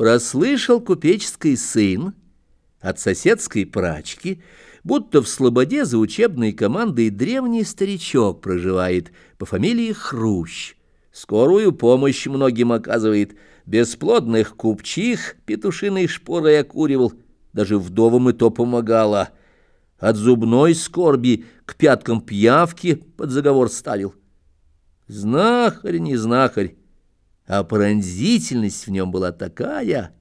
прослышал купеческий сын от соседской прачки, будто в Слободе за учебной командой древний старичок проживает по фамилии Хрущ. Скорую помощь многим оказывает, бесплодных купчих петушиной шпорой окуривал, даже вдовам и то помогала. От зубной скорби к пяткам пьявки под заговор ставил. Знахарь не знахарь, а пронзительность в нем была такая.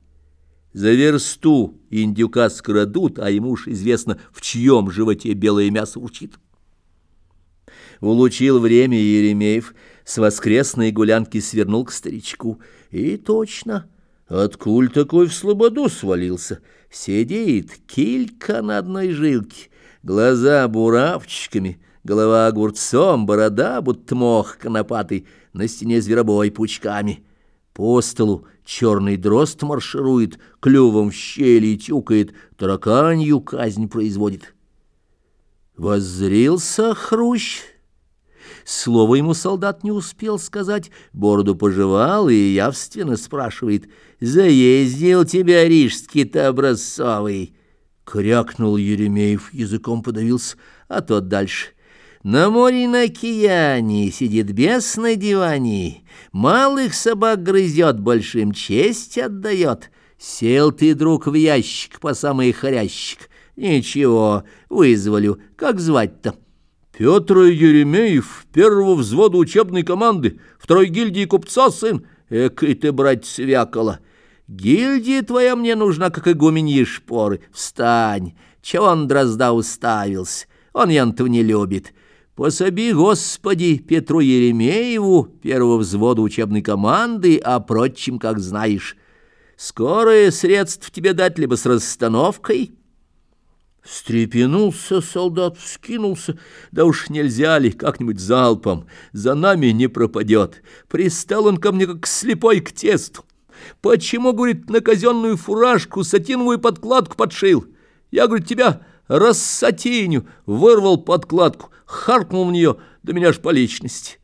За версту индюка скрадут, а ему уж известно, в чьем животе белое мясо урчит. Улучил время Еремеев, с воскресной гулянки свернул к старичку. И точно, откуль такой в слободу свалился? Сидит килька на одной жилке, глаза буравчиками, голова огурцом, борода, будто мох конопатый, на стене зверобой пучками. По столу черный дрозд марширует, клювом в щели тюкает, тараканью казнь производит. Воззрился хрущ. Слово ему солдат не успел сказать, бороду пожевал и явственно спрашивает, «Заездил тебя рижский-то образцовый!» Крякнул Еремеев, языком подавился, а тот дальше — на море на океане сидит бес на диване, Малых собак грызет, большим честь отдает. Сел ты, друг, в ящик по самый хорящик. Ничего, вызволю. Как звать-то? Петр Еремеев, первого взвода учебной команды, второй гильдии купца сын. Экой ты, брать свякала. Гильдия твоя мне нужна, как игуменьи шпоры. Встань, чего он дрозда уставился? Он янтов не любит. Пособи, Господи, Петру Еремееву, первого взвода учебной команды, а прочим, как знаешь. Скорое средств тебе дать либо с расстановкой. Встрепенулся солдат, вскинулся. Да уж нельзя ли, как-нибудь залпом. За нами не пропадет. Пристал он ко мне, как слепой к тесту. Почему, говорит, на казенную фуражку сатиновую подкладку подшил? Я, говорит, тебя рассатиню, вырвал подкладку, харкнул в нее, да меня ж по личности.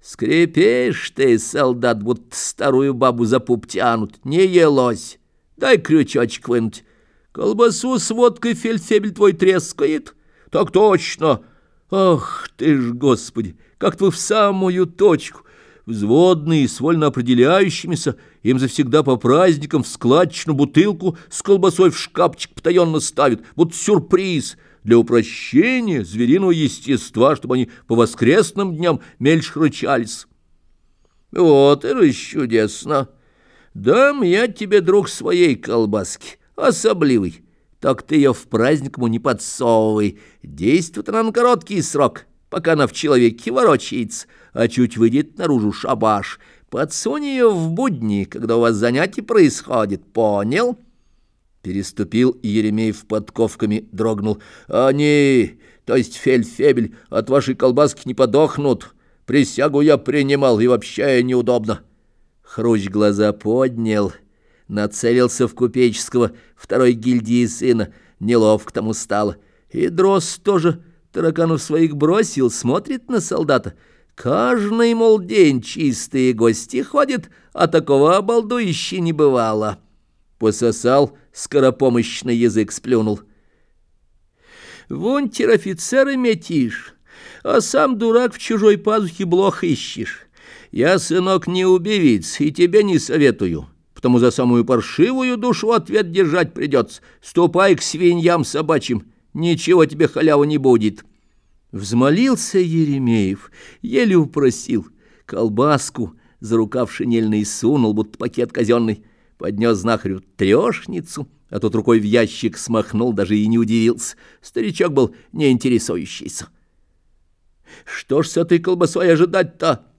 Скрипишь ты, солдат, будто старую бабу за пуп тянут, не елось. Дай крючочек вынуть. Колбасу с водкой фельдфебель твой трескает. Так точно. Ах ты ж, Господи, как вы в самую точку взводные, с вольно определяющимися, им завсегда по праздникам в складчину бутылку с колбасой в шкафчик потаенно ставят, вот сюрприз для упрощения звериного естества, чтобы они по воскресным дням мельче рычались. Вот и чудесно. Дам я тебе, друг, своей колбаски, особливый. Так ты ее в праздник ему не подсовывай. Действует она на короткий срок» пока она в человеке ворочается, а чуть выйдет наружу шабаш. Подсунь ее в будни, когда у вас занятие происходит, понял?» Переступил Еремеев подковками, дрогнул. «Они, то есть фельдфебель, от вашей колбаски не подохнут. Присягу я принимал, и вообще неудобно». Хрущ глаза поднял, нацелился в купеческого второй гильдии сына. Неловко тому стало. И Дрозд тоже Тараканов своих бросил, смотрит на солдата. Каждый, мол, день чистые гости ходят, а такого обалдующего не бывало. Пососал, скоропомощный язык сплюнул. Вон тер-офицеры метишь, а сам дурак в чужой пазухе блох ищешь. Я, сынок, не убивец, и тебе не советую, потому за самую паршивую душу ответ держать придется. Ступай к свиньям собачьим, ничего тебе халявы не будет». Взмолился Еремеев, еле упросил, колбаску за рукав шинельный сунул, будто пакет казенный, поднес знахарю трешницу, а тот рукой в ящик смахнул, даже и не удивился. Старичок был неинтересующийся. «Что ж с этой колбасой ожидать-то?»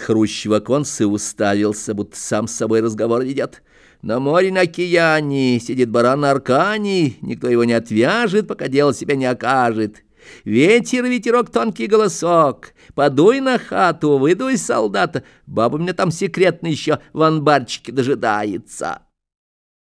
Хрущ в оконце уставился, будто сам с собой разговор ведет. На море на океане сидит баран на аркане, никто его не отвяжет, пока дело себя не окажет. Ветер, ветерок, тонкий голосок, подуй на хату, выдуй солдата, баба меня там секретно еще в анбарчике дожидается».